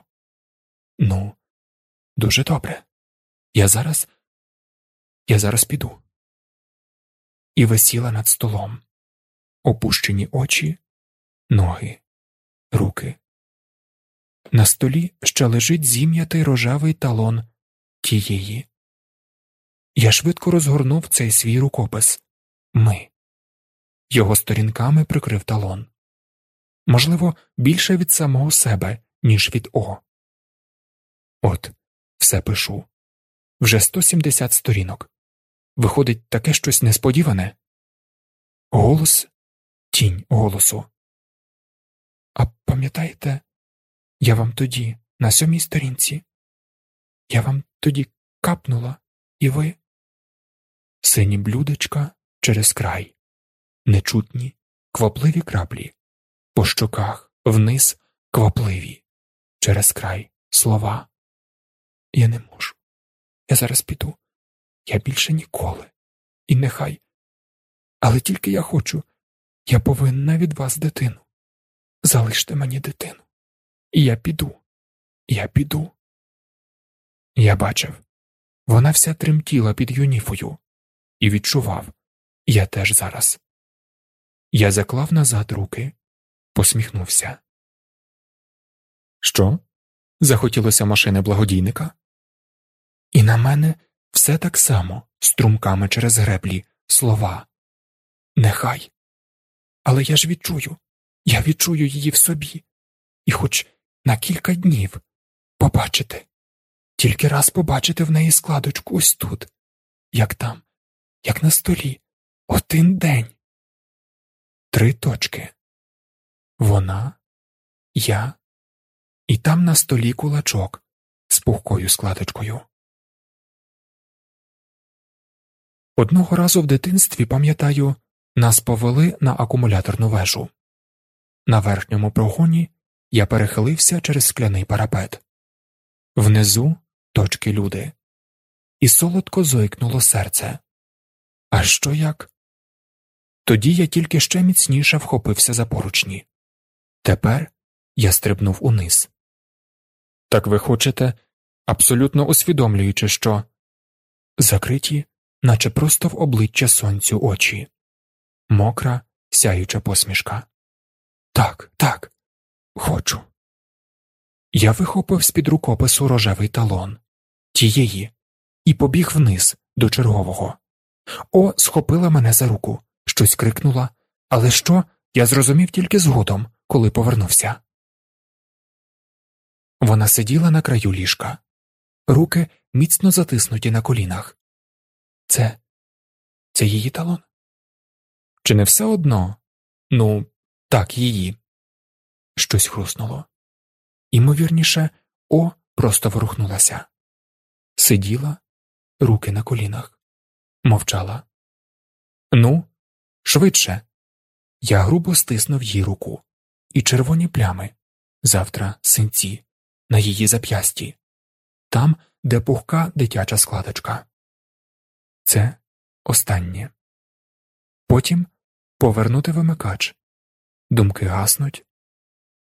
Ну, дуже добре. Я зараз. Я зараз піду. І висіла над столом, опущені очі, ноги, руки. На столі ще лежить зім'ятий рожевий талон тієї. Я швидко розгорнув цей свій рукопис ми. Його сторінками прикрив талон. Можливо, більше від самого себе, ніж від О. От, все пишу. Вже 170 сторінок. Виходить таке щось несподіване. Голос тінь голосу. А пам'ятаєте, я вам тоді, на сьомій сторінці, я вам тоді капнула, і ви сині блюдечка через край, нечутні, квапливі краплі, по щоках вниз квапливі, через край слова. Я не можу. Я зараз піду. Я більше ніколи. І нехай. Але тільки я хочу, я повинна від вас дитину. Залиште мені дитину. І я піду, я піду. Я бачив, вона вся тремтіла під юніфою і відчував я теж зараз. Я заклав назад руки, посміхнувся. Що? Захотілося машини благодійника? І на мене все так само, струмками через греблі, слова. Нехай. Але я ж відчую, я відчую її в собі, і хоч на кілька днів побачити, тільки раз побачити в неї складочку ось тут, як там, як на столі, один день. Три точки. Вона, я, і там на столі кулачок з пухкою складочкою. Одного разу в дитинстві, пам'ятаю, нас повели на акумуляторну вежу. На верхньому прогоні я перехилився через скляний парапет. Внизу точки люди, і солодко зойкнуло серце. А що як? Тоді я тільки ще міцніше вхопився за поручні. Тепер я стрибнув униз. Так ви хочете, абсолютно усвідомлюючи, що закриті, наче просто в обличчя сонцю очі, мокра, сяюча посмішка. Так, так, хочу. Я вихопив з під рукопису рожевий талон тієї і побіг вниз до чергового. О, схопила мене за руку, щось крикнула, але що я зрозумів тільки згодом, коли повернувся. Вона сиділа на краю ліжка, руки міцно затиснуті на колінах. Це це її талон? Чи не все одно? Ну, так, її. Щось хруснуло. Імовірніше, О просто ворухнулася. Сиділа, руки на колінах, мовчала. Ну, швидше. Я грубо стиснув їй руку, і червоні плями завтра синці, на її зап'ясті, там, де пухка дитяча складочка. Це останнє. Потім повернути вимикач. Думки гаснуть,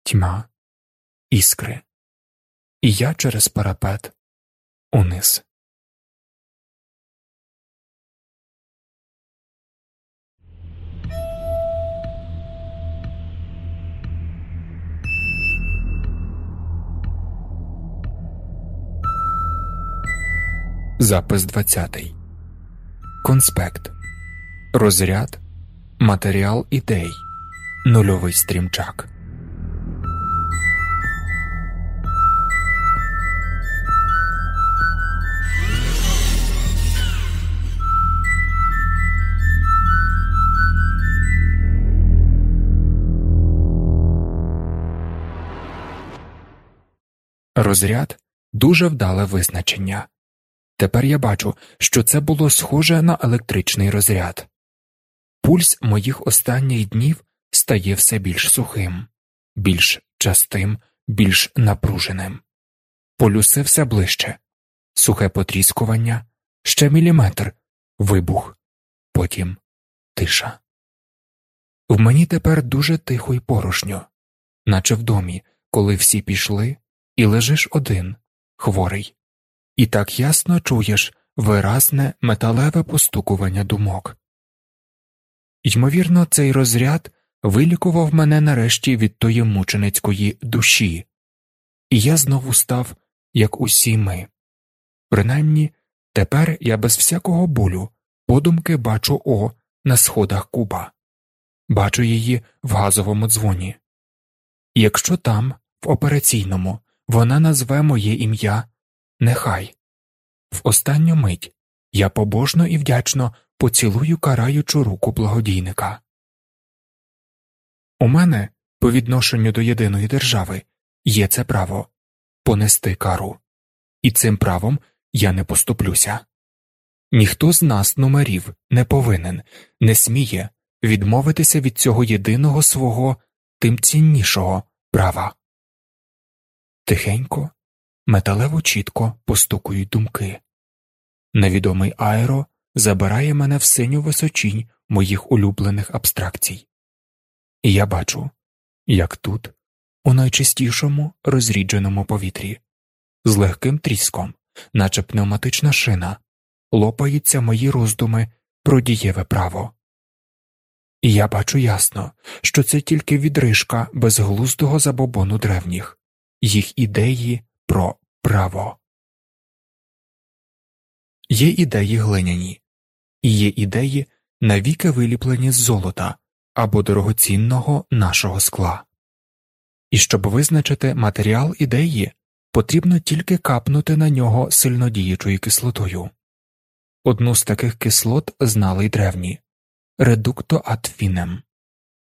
тьма, іскри, і я через парапет униз. Запис 20. Конспект. Розряд. Матеріал ідей. Нульовий стрімчак. Розряд дуже вдале визначення. Тепер я бачу, що це було схоже на електричний розряд. Пульс моїх останніх днів стає все більш сухим, більш частим, більш напруженим. Полюси все ближче, сухе потріскування, ще міліметр, вибух, потім тиша. В мені тепер дуже тихо й порожньо, наче в домі, коли всі пішли, і лежиш один, хворий, і так ясно чуєш виразне металеве постукування думок. Ймовірно, цей розряд вилікував мене нарешті від тої мученицької душі, і я знову став, як усі ми. Принаймні, тепер я без всякого болю подумки бачу О на сходах куба, бачу її в газовому дзвоні. Якщо там, в операційному, вона назве моє ім'я, нехай. В останню мить я побожно і вдячно поцілую караючу руку благодійника. У мене, по відношенню до єдиної держави, є це право понести кару, і цим правом я не поступлюся. Ніхто з нас, номерів, не повинен, не сміє відмовитися від цього єдиного свого, тим ціннішого права. Тихенько, металево чітко постукують думки. Невідомий аеро забирає мене в синю височінь моїх улюблених абстракцій. І я бачу, як тут, у найчистішому розрідженому повітрі, з легким тріском, наче пневматична шина, лопаються мої роздуми про дієве право. І я бачу ясно, що це тільки відрижка безглуздого забобону древніх, їх ідеї про право. Є ідеї глиняні, і є ідеї, навіки виліплені з золота або дорогоцінного нашого скла. І щоб визначити матеріал ідеї, потрібно тільки капнути на нього сильнодіючою кислотою. Одну з таких кислот знали й древні редукто атфінем.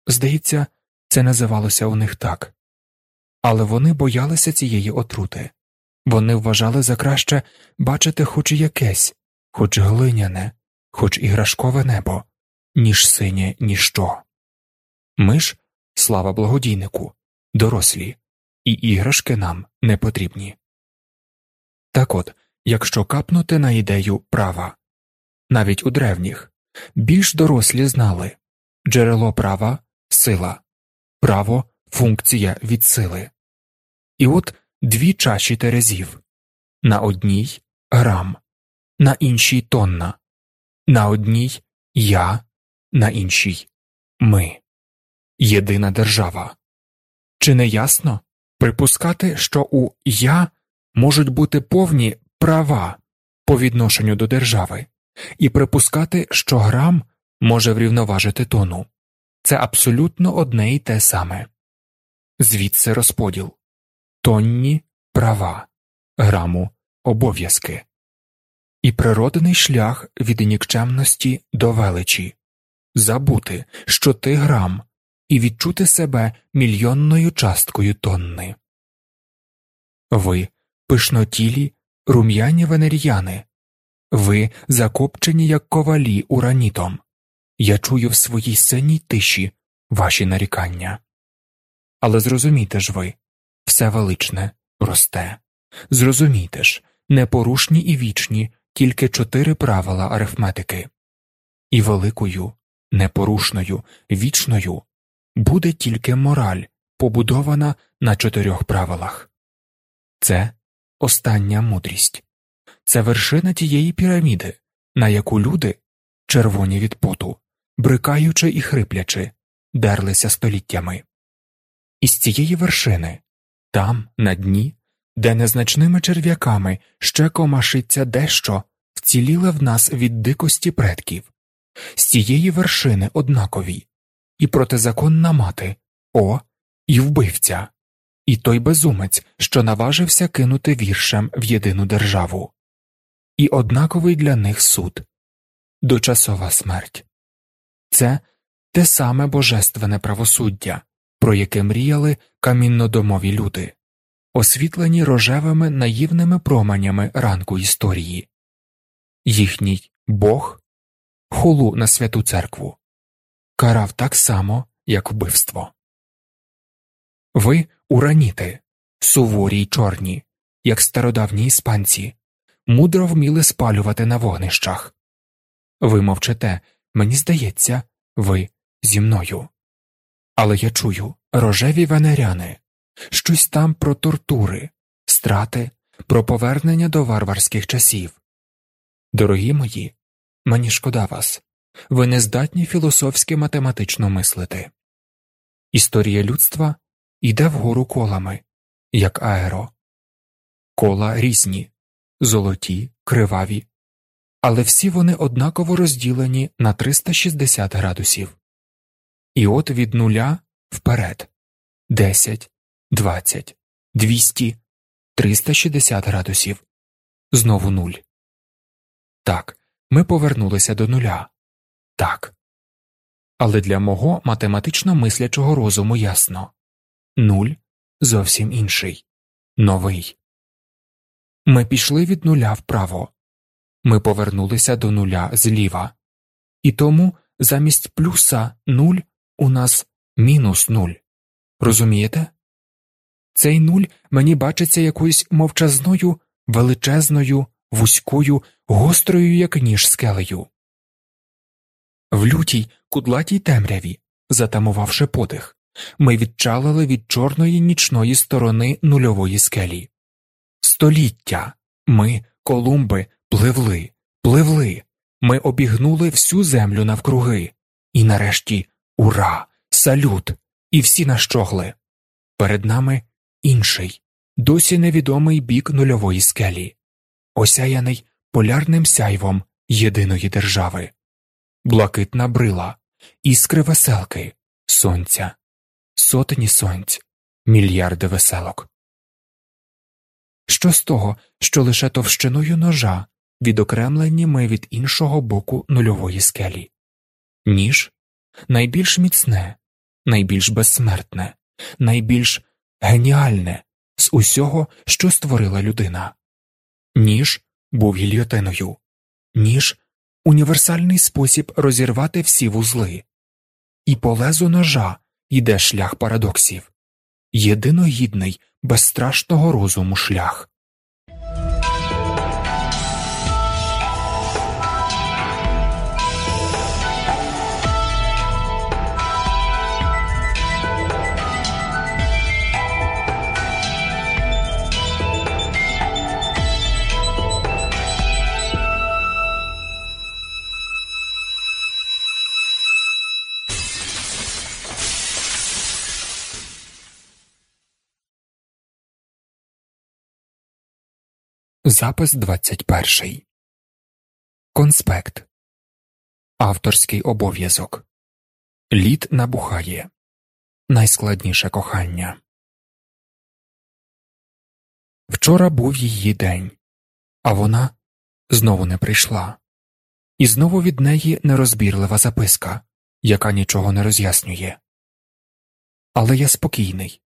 Здається, це називалося у них так, але вони боялися цієї отрути вони вважали за краще бачити хоч якесь, хоч глиняне, хоч іграшкове небо, ніж синє ніщо. Ми ж, слава благодійнику, дорослі, і іграшки нам не потрібні. Так от, якщо капнути на ідею права, навіть у древніх, більш дорослі знали джерело права сила, право функція від сили. І от дві чаші терезів. На одній грам, на іншій тонна, на одній я, на іншій ми, єдина держава. Чи не ясно? Припускати, що у я можуть бути повні права по відношенню до держави, і припускати, що грам може врівноважити тону. Це абсолютно одне і те саме. Звідси розподіл тонні права, граму обов'язки, і природний шлях від нікчемності до величі забути, що ти грам, і відчути себе мільйонною часткою тонни. Ви пишнотілі, рум'яні венер'яни, ви закопчені, як ковалі уранітом. Я чую в своїй синій тиші ваші нарікання. Але зрозумійте ж ви, все величне, просте. Зрозумійте ж, непорушні і вічні тільки чотири правила арифметики, і великою, непорушною, вічною буде тільки мораль, побудована на чотирьох правилах це остання мудрість, це вершина тієї піраміди, на яку люди, червоні від поту, брикаючи і хриплячи, дерлися століттями. Із цієї вершини там, на дні, де незначними черв'яками ще комашиться дещо, вціліле в нас від дикості предків, з цієї вершини однакові, і протизаконна мати, о, і вбивця, і той безумець, що наважився кинути віршем в єдину державу, і однаковий для них суд. Дочасова смерть. Це те саме божественне правосуддя, про яке мріяли каміннодомові люди, освітлені рожевими наївними променями ранку історії, їхній Бог хулу на святу церкву карав так само, як вбивство. Ви ураніти, суворі й чорні, як стародавні іспанці, мудро вміли спалювати на вогнищах. Ви мовчите, мені здається, ви зі мною. Але я чую рожеві венеряни, щось там про тортури, страти, про повернення до варварських часів. Дорогі мої, мені шкода вас, ви не здатні філософськи математично мислити. Історія людства йде вгору колами, як аеро, кола різні, золоті, криваві, але всі вони однаково розділені на 360 градусів. І от від нуля вперед 10, 20, 200, 360 градусів, знову нуль. Так, ми повернулися до нуля. Так. Але для мого математично мислячого розуму ясно нуль зовсім інший, новий. Ми пішли від нуля вправо, ми повернулися до нуля зліва, і тому замість плюса нуль у нас мінус нуль. Розумієте? Цей нуль мені бачиться якоюсь мовчазною, величезною, вузькою, гострою, як ніж скелею. В лютій, кудлатій темряві, затамувавши подих, ми відчалили від чорної нічної сторони нульової скелі. Століття ми, колумби, пливли, пливли, ми обігнули всю землю навкруги, і нарешті ура, салют, і всі нащогли. Перед нами інший, досі невідомий бік нульової скелі, осяяний полярним сяйвом єдиної держави, блакитна брила, іскри веселки, сонця, сотні сонць, мільярди веселок. Що з того, що лише товщиною ножа відокремлені ми від іншого боку нульової скелі, ніж найбільш міцне, найбільш безсмертне, найбільш геніальне з усього, що створила людина, ніж був гільйотиною, ніж універсальний спосіб розірвати всі вузли, і по лезу ножа йде шлях парадоксів, єдиногідний, безстрашного розуму шлях. Запис 21. Конспект. Авторський обов'язок. Лід набухає. Найскладніше кохання. Вчора був її день, а вона знову не прийшла. І знову від неї нерозбірлива записка, яка нічого не роз'яснює. Але я спокійний,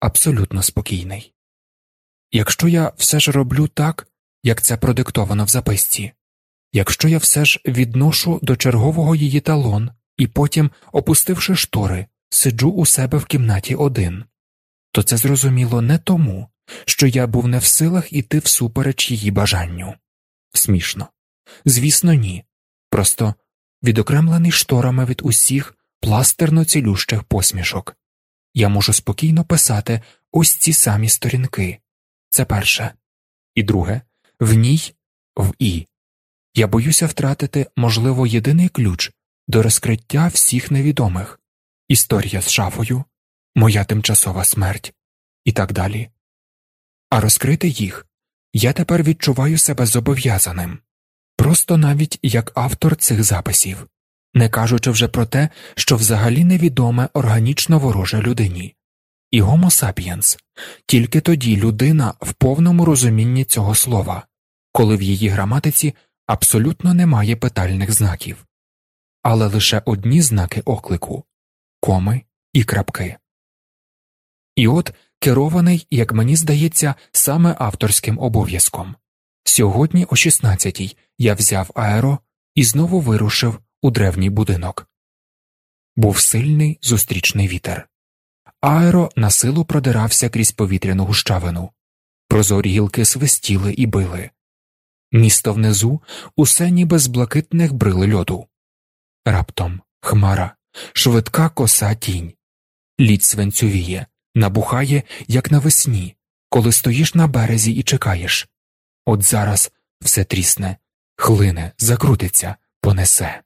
абсолютно спокійний. Якщо я все ж роблю так, як це продиктовано в записці, якщо я все ж відношу до чергового її талон і потім, опустивши штори, сиджу у себе в кімнаті один, то це зрозуміло не тому, що я був не в силах іти всупереч її бажанню. Смішно. Звісно, ні. Просто відокремлений шторами від усіх пластерно цілющих посмішок. Я можу спокійно писати ось ці самі сторінки. Це перше. І друге, в ній, в І. Я боюся втратити, можливо, єдиний ключ до розкриття всіх невідомих історія з шафою, моя тимчасова смерть і так далі. А розкрити їх я тепер відчуваю себе зобов'язаним, просто навіть як автор цих записів, не кажучи вже про те, що взагалі невідоме органічно вороже людині і Homo sapiens тільки тоді людина в повному розумінні цього слова, коли в її граматиці абсолютно немає питальних знаків, але лише одні знаки оклику коми і крапки. І от керований, як мені здається, саме авторським обов'язком. Сьогодні о 16-й я взяв аеро і знову вирушив у древній будинок. Був сильний зустрічний вітер. Аеро на силу продирався крізь повітряну гущавину, прозорі гілки свистіли і били. Місто внизу усе ніби з блакитних брили льоду. Раптом хмара, швидка коса тінь. Лід свинцювіє, набухає, як навесні, коли стоїш на березі і чекаєш. От зараз все трісне, хлине, закрутиться, понесе.